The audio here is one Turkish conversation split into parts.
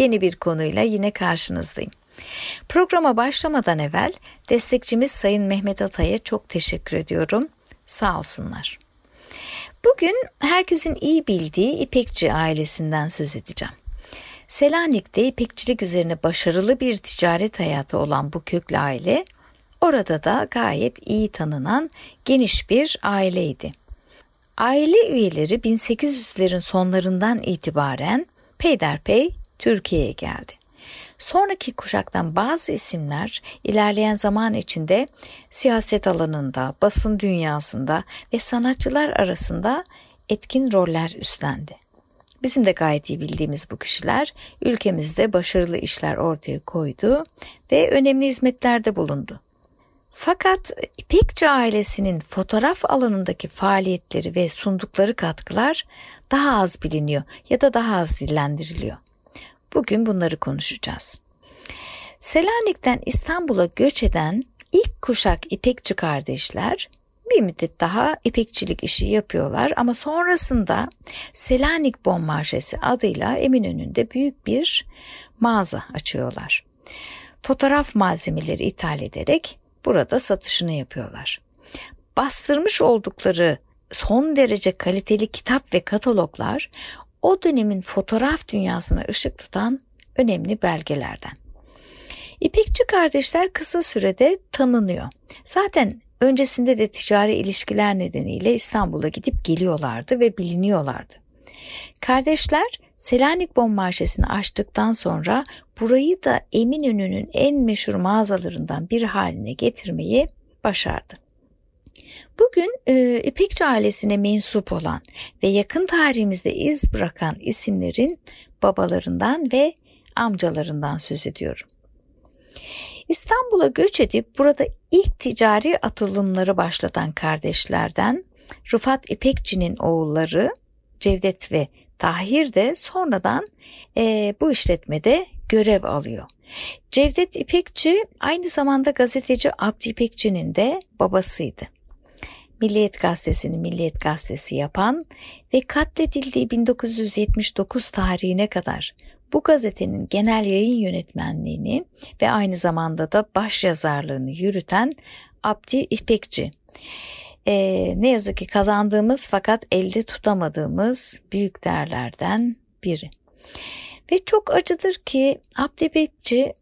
Yeni bir konuyla yine karşınızdayım. Programa başlamadan evvel destekçimiz Sayın Mehmet Atay'a çok teşekkür ediyorum. Sağ olsunlar. Bugün herkesin iyi bildiği İpekçi ailesinden söz edeceğim. Selanik'te ipekçilik üzerine başarılı bir ticaret hayatı olan bu köklü aile, orada da gayet iyi tanınan geniş bir aileydi. Aile üyeleri 1800'lerin sonlarından itibaren peyderpey Türkiye'ye geldi. Sonraki kuşaktan bazı isimler ilerleyen zaman içinde siyaset alanında, basın dünyasında ve sanatçılar arasında etkin roller üstlendi. Bizim de gayet iyi bildiğimiz bu kişiler ülkemizde başarılı işler ortaya koydu ve önemli hizmetlerde bulundu. Fakat İpekçi ailesinin fotoğraf alanındaki faaliyetleri ve sundukları katkılar daha az biliniyor ya da daha az dillendiriliyor. Bugün bunları konuşacağız. Selanik'ten İstanbul'a göç eden ilk kuşak İpekçi kardeşler bir müddet daha ipekçilik işi yapıyorlar ama sonrasında Selanik Bon Marşesi adıyla Eminönü'nde büyük bir mağaza açıyorlar. Fotoğraf malzemeleri ithal ederek burada satışını yapıyorlar. Bastırmış oldukları son derece kaliteli kitap ve kataloglar o dönemin fotoğraf dünyasına ışık tutan önemli belgelerden. İpekçi kardeşler kısa sürede tanınıyor. Zaten öncesinde de ticari ilişkiler nedeniyle İstanbul'a gidip geliyorlardı ve biliniyorlardı. Kardeşler Selanik Bon açtıktan sonra burayı da Eminönü'nün en meşhur mağazalarından bir haline getirmeyi başardı. Bugün e, İpekçi ailesine mensup olan ve yakın tarihimizde iz bırakan isimlerin babalarından ve amcalarından söz ediyorum. İstanbul'a göç edip burada ilk ticari atılımları başlatan kardeşlerden Rıfat İpekçi'nin oğulları Cevdet ve Tahir de sonradan e, bu işletmede görev alıyor. Cevdet İpekçi aynı zamanda gazeteci Abdi İpekçi'nin de babasıydı. Milliyet Gazetesi'ni Milliyet Gazetesi yapan ve katledildiği 1979 tarihine kadar bu gazetenin genel yayın yönetmenliğini ve aynı zamanda da baş yazarlığını yürüten Abdi İpekçi. Ee, ne yazık ki kazandığımız fakat elde tutamadığımız büyük değerlerden biri. Ve çok acıdır ki Abdi İpekçi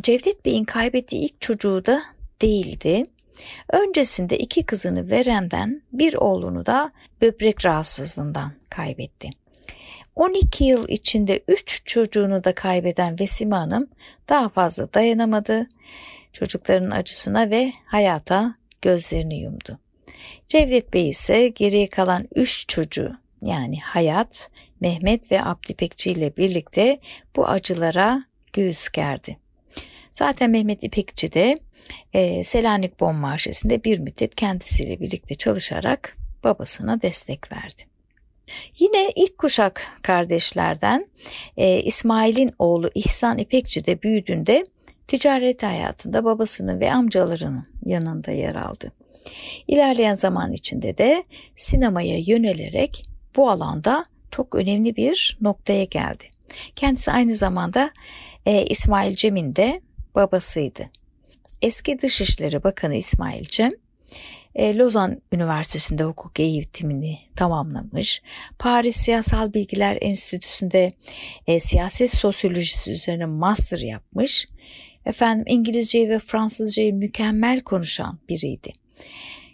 Cevdet Bey'in kaybettiği ilk çocuğu da değildi. Öncesinde iki kızını verenden bir oğlunu da böbrek rahatsızlığından kaybetti. 12 yıl içinde 3 çocuğunu da kaybeden Vesime Hanım daha fazla dayanamadı. Çocukların acısına ve hayata gözlerini yumdu. Cevdet Bey ise geriye kalan 3 çocuğu yani Hayat, Mehmet ve Abdi Pekçi ile birlikte bu acılara göğüs gerdi. Zaten Mehmet İpekçi de e, Selanik Bon Marşesi'nde bir müddet kendisiyle birlikte çalışarak babasına destek verdi. Yine ilk kuşak kardeşlerden e, İsmail'in oğlu İhsan İpekçi de büyüdüğünde ticaret hayatında babasının ve amcalarının yanında yer aldı. İlerleyen zaman içinde de sinemaya yönelerek bu alanda çok önemli bir noktaya geldi. Kendisi aynı zamanda e, İsmail Cem'in de babasıydı. Eski Dışişleri Bakanı İsmail Cem, e, Lozan Üniversitesi'nde hukuk eğitimini tamamlamış. Paris Siyasal Bilgiler Enstitüsü'nde e, siyaset sosyolojisi üzerine master yapmış. Efendim İngilizceyi ve Fransızcayı mükemmel konuşan biriydi.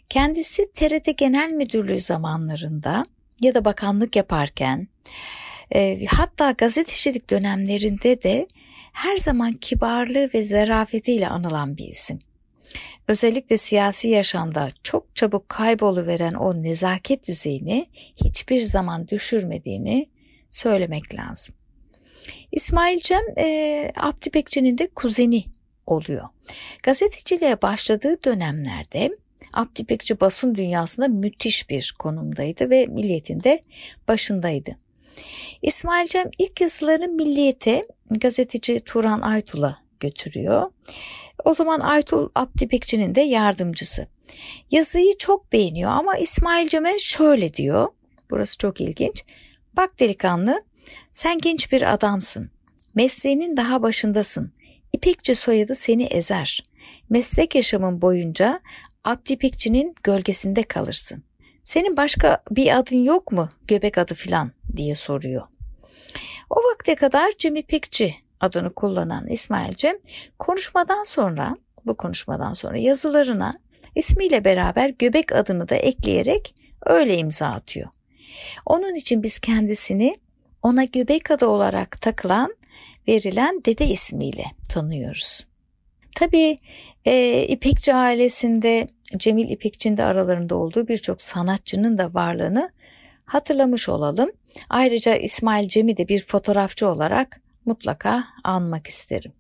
Kendisi TRT Genel Müdürlüğü zamanlarında ya da bakanlık yaparken e, hatta gazetecilik dönemlerinde de her zaman kibarlığı ve zarafetiyle anılan bir isim. Özellikle siyasi yaşamda çok çabuk kayboluveren o nezaket düzeyini hiçbir zaman düşürmediğini söylemek lazım. İsmail Cem e, Bekçi'nin de kuzeni oluyor. Gazeteciliğe başladığı dönemlerde Bekçi basın dünyasında müthiş bir konumdaydı ve milliyetin de başındaydı. İsmail Cem ilk yazılarını Milliyet'e gazeteci Turan Aytul'a götürüyor. O zaman Aytul Abdi Bekçi'nin de yardımcısı. Yazıyı çok beğeniyor ama İsmail Cem'e şöyle diyor. Burası çok ilginç. Bak delikanlı sen genç bir adamsın. Mesleğinin daha başındasın. İpekçi soyadı seni ezer. Meslek yaşamın boyunca Abdi gölgesinde kalırsın. Senin başka bir adın yok mu? Göbek adı filan diye soruyor. O vakte kadar Cem İpekçi adını kullanan İsmail Cem konuşmadan sonra bu konuşmadan sonra yazılarına ismiyle beraber göbek adını da ekleyerek öyle imza atıyor. Onun için biz kendisini ona göbek adı olarak takılan verilen dede ismiyle tanıyoruz. Tabii e, İpekçi ailesinde Cemil İpekçi'nin de aralarında olduğu birçok sanatçının da varlığını hatırlamış olalım. Ayrıca İsmail Cem'i de bir fotoğrafçı olarak mutlaka anmak isterim.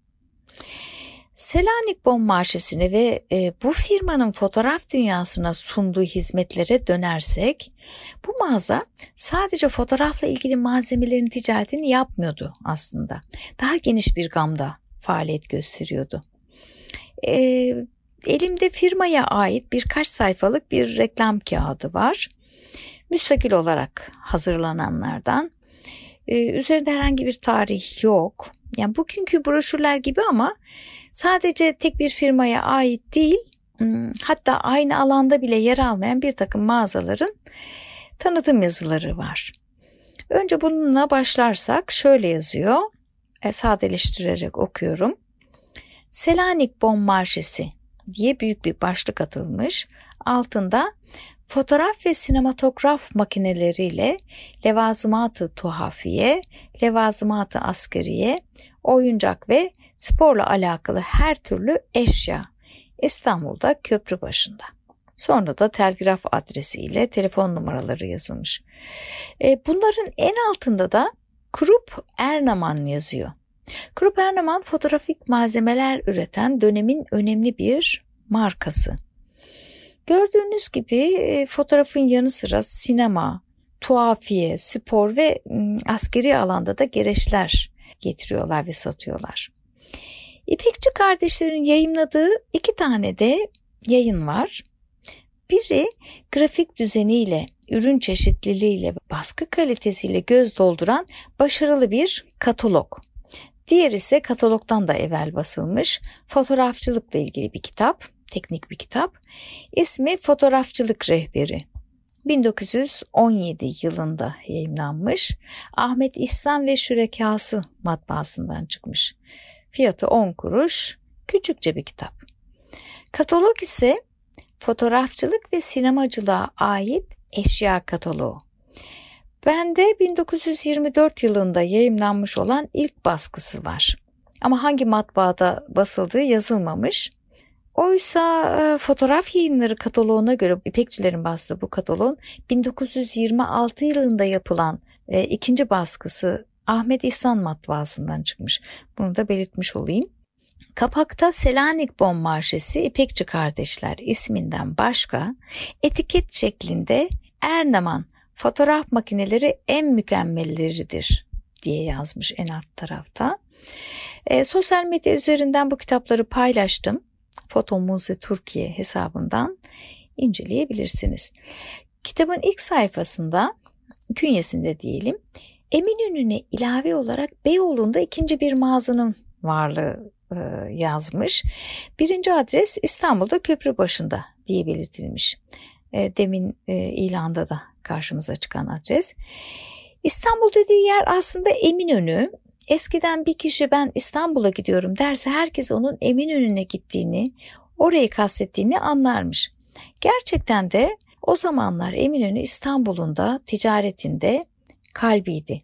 Selanik Bon Marşesi'ne ve e, bu firmanın fotoğraf dünyasına sunduğu hizmetlere dönersek bu mağaza sadece fotoğrafla ilgili malzemelerin ticaretini yapmıyordu aslında. Daha geniş bir gamda faaliyet gösteriyordu. E, elimde firmaya ait birkaç sayfalık bir reklam kağıdı var. Müstakil olarak hazırlananlardan. E, üzerinde herhangi bir tarih yok. Yani bugünkü broşürler gibi ama sadece tek bir firmaya ait değil hmm, hatta aynı alanda bile yer almayan bir takım mağazaların tanıtım yazıları var. Önce bununla başlarsak şöyle yazıyor. E, sadeleştirerek okuyorum. Selanik Bon Marşesi diye büyük bir başlık atılmış. Altında fotoğraf ve sinematograf makineleriyle levazımatı tuhafiye, levazımatı askeriye, oyuncak ve sporla alakalı her türlü eşya İstanbul'da köprü başında. Sonra da telgraf adresiyle telefon numaraları yazılmış. E, bunların en altında da Krupp Ernaman yazıyor. Krupp Ernaman fotoğrafik malzemeler üreten dönemin önemli bir markası. Gördüğünüz gibi e, fotoğrafın yanı sıra sinema, tuhafiye, spor ve askeri alanda da gereçler getiriyorlar ve satıyorlar. İpekçi kardeşlerin yayınladığı iki tane de yayın var. Biri grafik düzeniyle, ürün çeşitliliğiyle, baskı kalitesiyle göz dolduran başarılı bir katalog. Diğer ise katalogdan da evvel basılmış fotoğrafçılıkla ilgili bir kitap, teknik bir kitap. İsmi Fotoğrafçılık Rehberi. 1917 yılında yayınlanmış. Ahmet İhsan ve Şürekası matbaasından çıkmış. Fiyatı 10 kuruş. Küçükçe bir kitap. Katalog ise fotoğrafçılık ve sinemacılığa ait eşya kataloğu. Bende 1924 yılında yayımlanmış olan ilk baskısı var. Ama hangi matbaada basıldığı yazılmamış. Oysa e, fotoğraf yayınları kataloğuna göre İpekçilerin bastığı bu kataloğun 1926 yılında yapılan e, ikinci baskısı Ahmet İhsan matbaasından çıkmış. Bunu da belirtmiş olayım. Kapakta Selanik Bon Marşesi İpekçi Kardeşler isminden başka etiket şeklinde Ernaman fotoğraf makineleri en mükemmelleridir diye yazmış en alt tarafta. E, sosyal medya üzerinden bu kitapları paylaştım. Foto Muze Türkiye hesabından inceleyebilirsiniz. Kitabın ilk sayfasında künyesinde diyelim Eminönü'ne ilave olarak Beyoğlu'nda ikinci bir mağazanın varlığı e, yazmış. Birinci adres İstanbul'da köprü başında diye belirtilmiş. E, demin e, ilanda da karşımıza çıkan adres. İstanbul dediği yer aslında Eminönü. Eskiden bir kişi ben İstanbul'a gidiyorum derse herkes onun Eminönü'ne gittiğini, orayı kastettiğini anlarmış. Gerçekten de o zamanlar Eminönü İstanbul'un da ticaretinde kalbiydi.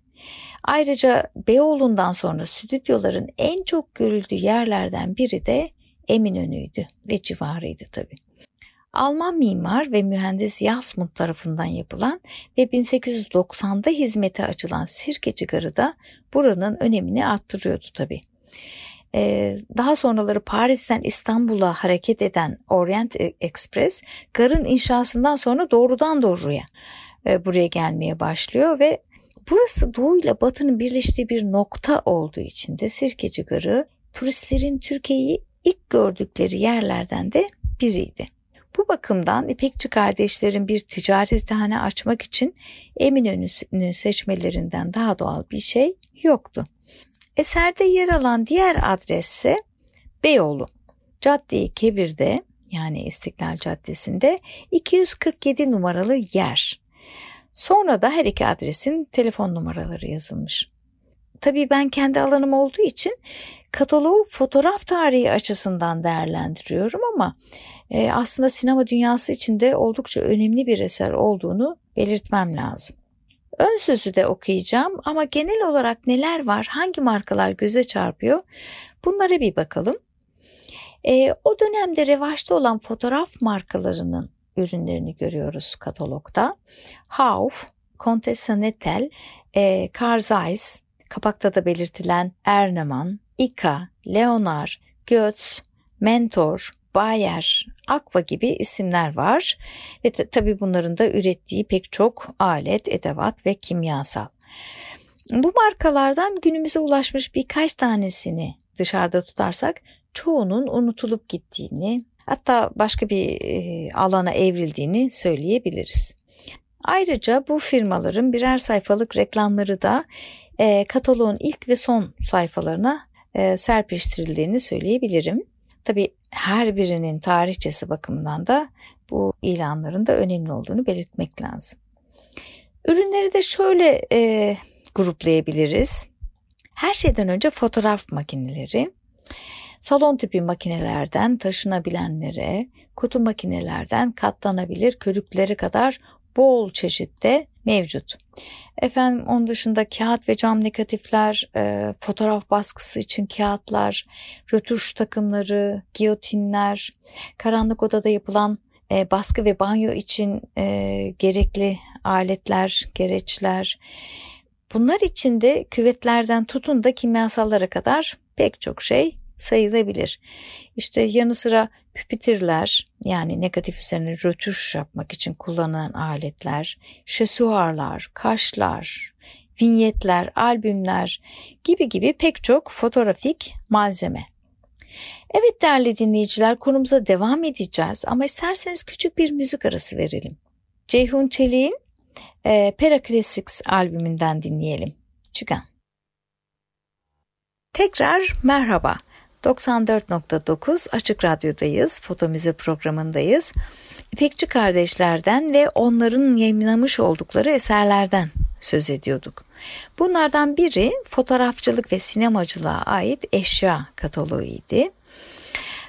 Ayrıca Beyoğlu'ndan sonra stüdyoların en çok görüldüğü yerlerden biri de Eminönü'ydü ve civarıydı tabii. Alman mimar ve mühendis Jasmund tarafından yapılan ve 1890'da hizmete açılan Sirkeci Garı da buranın önemini arttırıyordu tabii. Ee, daha sonraları Paris'ten İstanbul'a hareket eden Orient Express garın inşasından sonra doğrudan doğruya e, buraya gelmeye başlıyor ve burası doğu ile batının birleştiği bir nokta olduğu için de Sirkeci Garı turistlerin Türkiye'yi ilk gördükleri yerlerden de biriydi. Bu bakımdan İpekçi kardeşlerin bir ticarethane açmak için Eminönü'nü seçmelerinden daha doğal bir şey yoktu. Eserde yer alan diğer adres ise Beyoğlu. Cadde-i Kebir'de yani İstiklal Caddesi'nde 247 numaralı yer. Sonra da her iki adresin telefon numaraları yazılmış. Tabii ben kendi alanım olduğu için kataloğu fotoğraf tarihi açısından değerlendiriyorum ama e, aslında sinema dünyası içinde oldukça önemli bir eser olduğunu belirtmem lazım. Ön sözü de okuyacağım ama genel olarak neler var, hangi markalar göze çarpıyor bunlara bir bakalım. E, o dönemde revaçta olan fotoğraf markalarının ürünlerini görüyoruz katalogda. Hauf, Contessa Nettel, e, Carl Zeiss, kapakta da belirtilen Erneman, Ika, Leonard, Götz, Mentor, Bayer, Aqua gibi isimler var ve tabi bunların da ürettiği pek çok alet, edevat ve kimyasal. Bu markalardan günümüze ulaşmış birkaç tanesini dışarıda tutarsak çoğunun unutulup gittiğini hatta başka bir e, alana evrildiğini söyleyebiliriz. Ayrıca bu firmaların birer sayfalık reklamları da e, kataloğun ilk ve son sayfalarına e, serpiştirildiğini söyleyebilirim. Tabi her birinin tarihçesi bakımından da bu ilanların da önemli olduğunu belirtmek lazım. Ürünleri de şöyle e, gruplayabiliriz. Her şeyden önce fotoğraf makineleri, salon tipi makinelerden taşınabilenlere, kutu makinelerden katlanabilir körüklere kadar bol çeşitte mevcut. Efendim onun dışında kağıt ve cam negatifler, e, fotoğraf baskısı için kağıtlar, rötuş takımları, giyotinler, karanlık odada yapılan e, baskı ve banyo için e, gerekli aletler, gereçler. Bunlar içinde küvetlerden tutun da kimyasallara kadar pek çok şey sayılabilir. İşte yanı sıra püpitirler yani negatif üzerine rötuş yapmak için kullanılan aletler, şesuarlar, kaşlar, vinyetler, albümler gibi gibi pek çok fotoğrafik malzeme. Evet değerli dinleyiciler konumuza devam edeceğiz ama isterseniz küçük bir müzik arası verelim. Ceyhun Çelik'in e, Pera Classics albümünden dinleyelim. Çıkan. Tekrar merhaba. 94.9 Açık Radyo'dayız, Foto Müze programındayız. İpekçi kardeşlerden ve onların yayınlamış oldukları eserlerden söz ediyorduk. Bunlardan biri fotoğrafçılık ve sinemacılığa ait eşya kataloğuydu.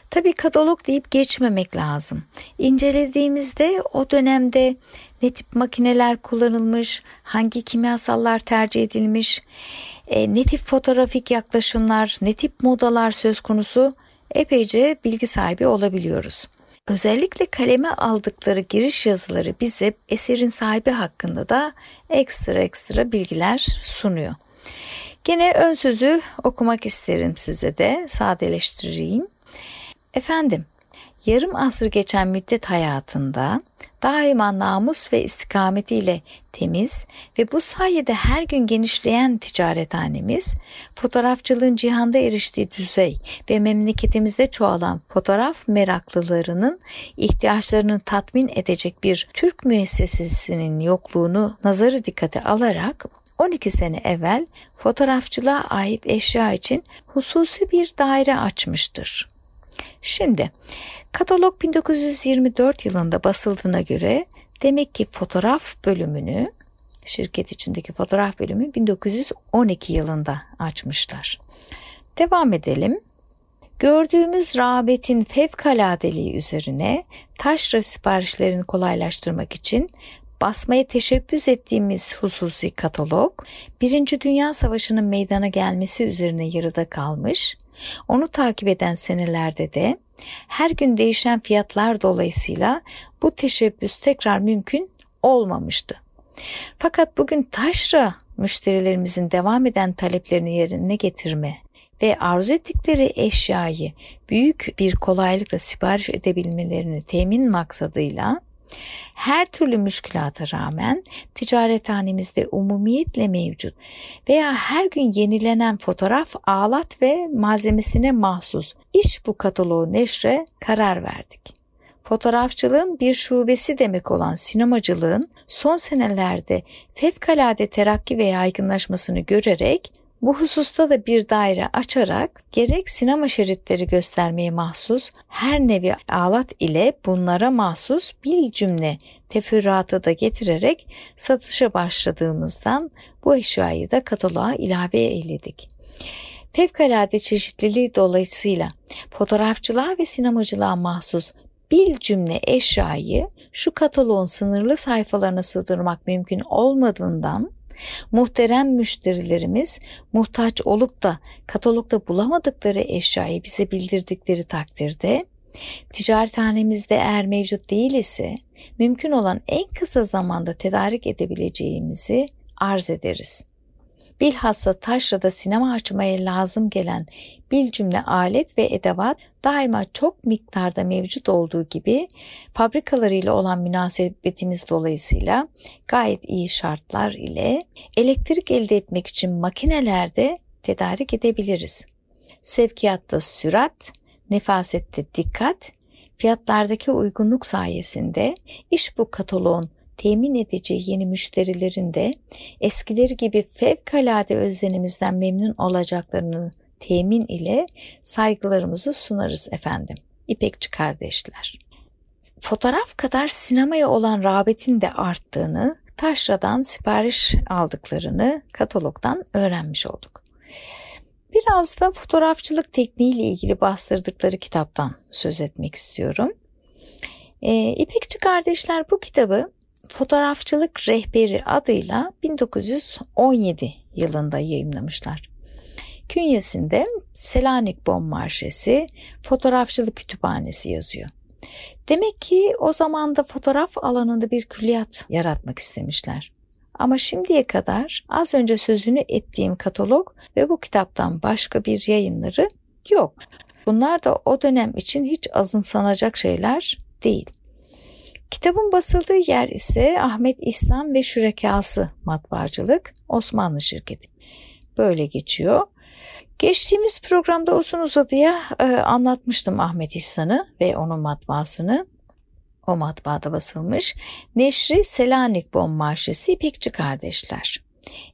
Tabii katalog deyip geçmemek lazım. İncelediğimizde o dönemde ne tip makineler kullanılmış, hangi kimyasallar tercih edilmiş, e, ne tip fotoğrafik yaklaşımlar, ne tip modalar söz konusu epeyce bilgi sahibi olabiliyoruz. Özellikle kaleme aldıkları giriş yazıları bize eserin sahibi hakkında da ekstra ekstra bilgiler sunuyor. Gene ön sözü okumak isterim size de sadeleştireyim. Efendim, yarım asır geçen müddet hayatında daima namus ve istikametiyle temiz ve bu sayede her gün genişleyen ticarethanemiz, fotoğrafçılığın cihanda eriştiği düzey ve memleketimizde çoğalan fotoğraf meraklılarının ihtiyaçlarını tatmin edecek bir Türk müessesesinin yokluğunu nazarı dikkate alarak 12 sene evvel fotoğrafçılığa ait eşya için hususi bir daire açmıştır. Şimdi katalog 1924 yılında basıldığına göre demek ki fotoğraf bölümünü şirket içindeki fotoğraf bölümü 1912 yılında açmışlar. Devam edelim. Gördüğümüz rağbetin fevkaladeliği üzerine taşra siparişlerini kolaylaştırmak için basmaya teşebbüs ettiğimiz hususi katalog, Birinci Dünya Savaşı'nın meydana gelmesi üzerine yarıda kalmış, onu takip eden senelerde de her gün değişen fiyatlar dolayısıyla bu teşebbüs tekrar mümkün olmamıştı. Fakat bugün taşra müşterilerimizin devam eden taleplerini yerine getirme ve arzu ettikleri eşyayı büyük bir kolaylıkla sipariş edebilmelerini temin maksadıyla her türlü müşkülata rağmen ticarethanemizde umumiyetle mevcut veya her gün yenilenen fotoğraf, ağlat ve malzemesine mahsus iş bu kataloğu neşre karar verdik. Fotoğrafçılığın bir şubesi demek olan sinemacılığın son senelerde fevkalade terakki ve yaygınlaşmasını görerek bu hususta da bir daire açarak gerek sinema şeritleri göstermeye mahsus her nevi alat ile bunlara mahsus bir cümle teferruatı da getirerek satışa başladığımızdan bu eşyayı da kataloğa ilave eyledik. Fevkalade çeşitliliği dolayısıyla fotoğrafçılığa ve sinemacılığa mahsus bir cümle eşyayı şu kataloğun sınırlı sayfalarına sığdırmak mümkün olmadığından muhterem müşterilerimiz muhtaç olup da katalogda bulamadıkları eşyayı bize bildirdikleri takdirde ticarethanemizde eğer mevcut değil ise mümkün olan en kısa zamanda tedarik edebileceğimizi arz ederiz. Bilhassa taşrada sinema açmaya lazım gelen bir cümle alet ve edevat daima çok miktarda mevcut olduğu gibi fabrikalarıyla olan münasebetimiz dolayısıyla gayet iyi şartlar ile elektrik elde etmek için makinelerde tedarik edebiliriz. Sevkiyatta sürat, nefasette dikkat, fiyatlardaki uygunluk sayesinde iş bu kataloğun temin edeceği yeni müşterilerin de eskileri gibi fevkalade özlenimizden memnun olacaklarını temin ile saygılarımızı sunarız efendim. İpekçi kardeşler. Fotoğraf kadar sinemaya olan rağbetin de arttığını, taşradan sipariş aldıklarını katalogdan öğrenmiş olduk. Biraz da fotoğrafçılık tekniğiyle ilgili bastırdıkları kitaptan söz etmek istiyorum. Ee, İpekçi kardeşler bu kitabı Fotoğrafçılık Rehberi adıyla 1917 yılında yayınlamışlar. Künyesinde Selanik Bom Marşesi Fotoğrafçılık Kütüphanesi yazıyor. Demek ki o zaman da fotoğraf alanında bir külliyat yaratmak istemişler. Ama şimdiye kadar az önce sözünü ettiğim katalog ve bu kitaptan başka bir yayınları yok. Bunlar da o dönem için hiç azımsanacak şeyler değil. Kitabın basıldığı yer ise Ahmet İhsan ve Şürekası Matbaacılık Osmanlı şirketi. Böyle geçiyor. Geçtiğimiz programda uzun uzadıya e, anlatmıştım Ahmet İhsan'ı ve onun matbaasını. O matbaada basılmış. Neşri Selanik Bom Marşesi İpekçi Kardeşler.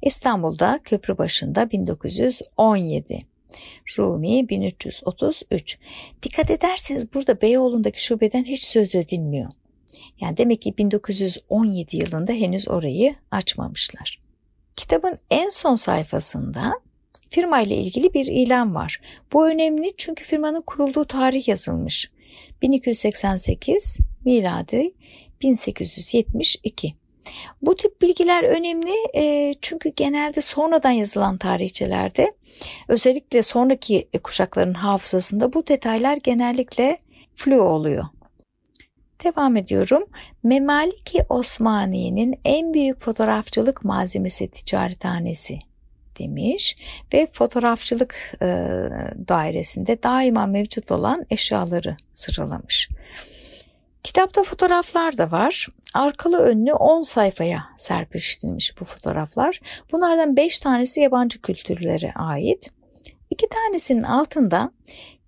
İstanbul'da köprü başında 1917. Rumi 1333. Dikkat ederseniz burada Beyoğlu'ndaki şubeden hiç söz edilmiyor. Yani demek ki 1917 yılında henüz orayı açmamışlar. Kitabın en son sayfasında firma ile ilgili bir ilan var. Bu önemli çünkü firmanın kurulduğu tarih yazılmış. 1288 miladi 1872. Bu tip bilgiler önemli e, çünkü genelde sonradan yazılan tarihçelerde özellikle sonraki kuşakların hafızasında bu detaylar genellikle flu oluyor. Devam ediyorum. Memaliki Osmaniye'nin en büyük fotoğrafçılık malzemesi ticarethanesi demiş ve fotoğrafçılık e, dairesinde daima mevcut olan eşyaları sıralamış. Kitapta fotoğraflar da var. Arkalı önlü 10 sayfaya serpiştirilmiş bu fotoğraflar. Bunlardan 5 tanesi yabancı kültürlere ait. İki tanesinin altında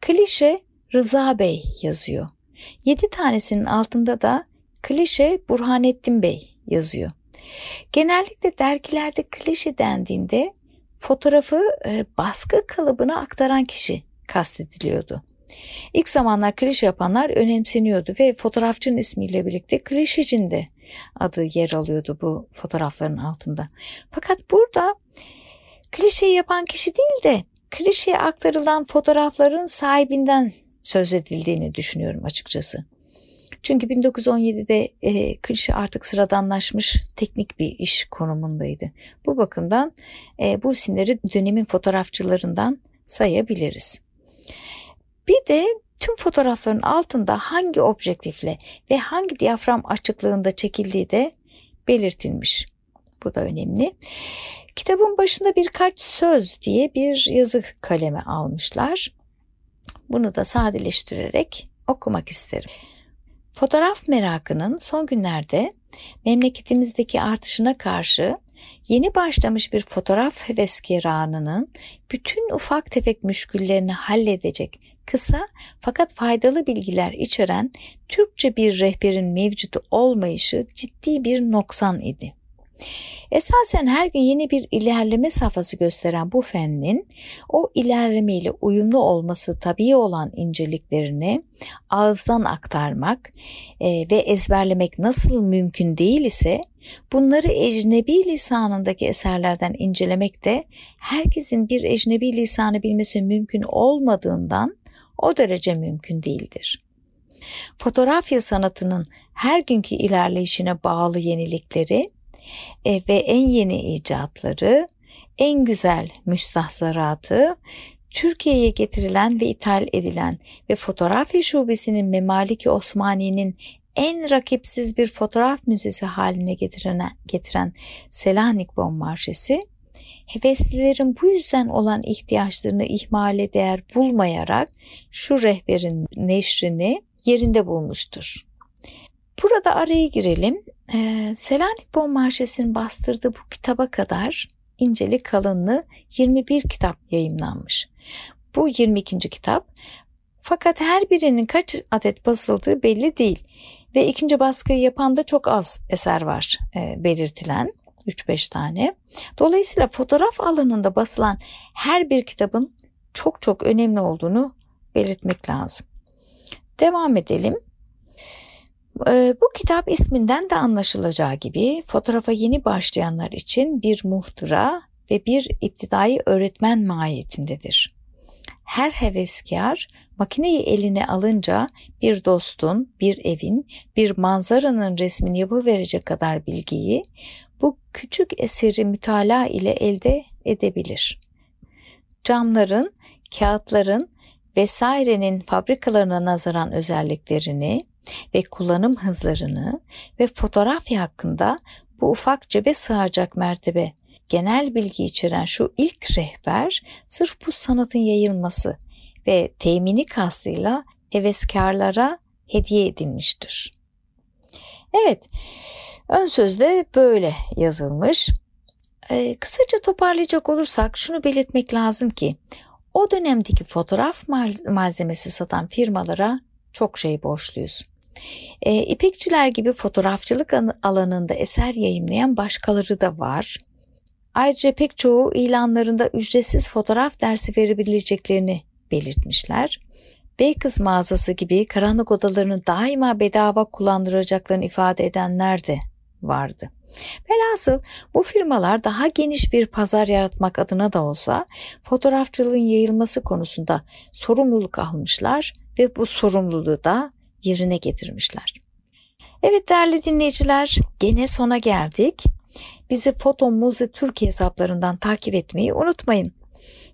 klişe Rıza Bey yazıyor. 7 tanesinin altında da klişe Burhanettin Bey yazıyor. Genellikle dergilerde klişe dendiğinde fotoğrafı e, baskı kalıbına aktaran kişi kastediliyordu. İlk zamanlar klişe yapanlar önemseniyordu ve fotoğrafçının ismiyle birlikte klişecin de adı yer alıyordu bu fotoğrafların altında. Fakat burada klişe yapan kişi değil de klişeye aktarılan fotoğrafların sahibinden söz edildiğini düşünüyorum açıkçası. Çünkü 1917'de e, klişe artık sıradanlaşmış teknik bir iş konumundaydı. Bu bakımdan e, bu isimleri dönemin fotoğrafçılarından sayabiliriz. Bir de tüm fotoğrafların altında hangi objektifle ve hangi diyafram açıklığında çekildiği de belirtilmiş. Bu da önemli. Kitabın başında birkaç söz diye bir yazı kaleme almışlar. Bunu da sadeleştirerek okumak isterim. Fotoğraf merakının son günlerde memleketimizdeki artışına karşı yeni başlamış bir fotoğraf heveskeranının bütün ufak tefek müşküllerini halledecek kısa fakat faydalı bilgiler içeren Türkçe bir rehberin mevcudu olmayışı ciddi bir noksan idi. Esasen her gün yeni bir ilerleme safhası gösteren bu fennin o ilerlemeyle uyumlu olması tabii olan inceliklerini ağızdan aktarmak e, ve ezberlemek nasıl mümkün değil ise bunları ecnebi lisanındaki eserlerden incelemek de herkesin bir ecnebi lisanı bilmesi mümkün olmadığından o derece mümkün değildir. Fotoğrafya sanatının her günkü ilerleyişine bağlı yenilikleri e, ve en yeni icatları, en güzel müstahzaratı, Türkiye'ye getirilen ve ithal edilen ve fotoğrafya şubesinin Memaliki Osmaniye'nin en rakipsiz bir fotoğraf müzesi haline getiren, getiren Selanik Bon Marşesi, heveslilerin bu yüzden olan ihtiyaçlarını ihmale değer bulmayarak şu rehberin neşrini yerinde bulmuştur. Burada araya girelim. Ee, Selanik Bon Marşesi'nin bastırdığı bu kitaba kadar inceli kalınlığı 21 kitap yayımlanmış. Bu 22. kitap fakat her birinin kaç adet basıldığı belli değil ve ikinci baskıyı yapan da çok az eser var e, belirtilen 3-5 tane. Dolayısıyla fotoğraf alanında basılan her bir kitabın çok çok önemli olduğunu belirtmek lazım. Devam edelim. Ee, bu kitap isminden de anlaşılacağı gibi fotoğrafa yeni başlayanlar için bir muhtıra ve bir iptidai öğretmen mahiyetindedir. Her heveskar makineyi eline alınca bir dostun, bir evin, bir manzaranın resmini yapıverecek kadar bilgiyi bu küçük eseri mütalaa ile elde edebilir. Camların, kağıtların vesairenin fabrikalarına nazaran özelliklerini, ve kullanım hızlarını ve fotoğrafya hakkında bu ufak cebe sığacak mertebe genel bilgi içeren şu ilk rehber sırf bu sanatın yayılması ve temini kastıyla heveskarlara hediye edilmiştir. Evet, ön sözde böyle yazılmış. Ee, kısaca toparlayacak olursak şunu belirtmek lazım ki o dönemdeki fotoğraf malzemesi satan firmalara çok şey borçluyuz. E, İpekçiler gibi fotoğrafçılık alanında eser yayımlayan başkaları da var. Ayrıca pek çoğu ilanlarında ücretsiz fotoğraf dersi verebileceklerini belirtmişler. Beyköz mağazası gibi karanlık odalarını daima bedava kullandıracaklarını ifade edenler de vardı. Velhasıl bu firmalar daha geniş bir pazar yaratmak adına da olsa fotoğrafçılığın yayılması konusunda sorumluluk almışlar ve bu sorumluluğu da yerine getirmişler. Evet değerli dinleyiciler gene sona geldik. Bizi Foto Muzi Türkiye hesaplarından takip etmeyi unutmayın.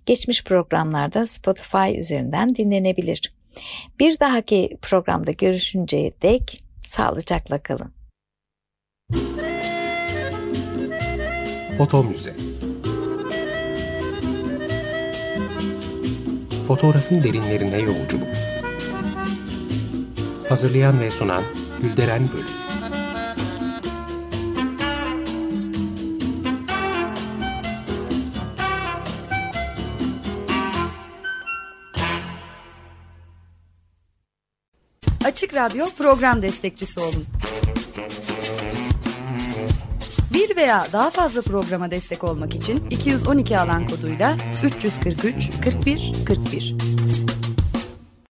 Geçmiş programlarda Spotify üzerinden dinlenebilir. Bir dahaki programda görüşünceye dek sağlıcakla kalın. Foto Müze Fotoğrafın derinlerine yolculuk Hazırlayan ve sunan Gülderen Bölüm. Açık Radyo program destekçisi olun. Bir veya daha fazla programa destek olmak için 212 alan koduyla 343 41 41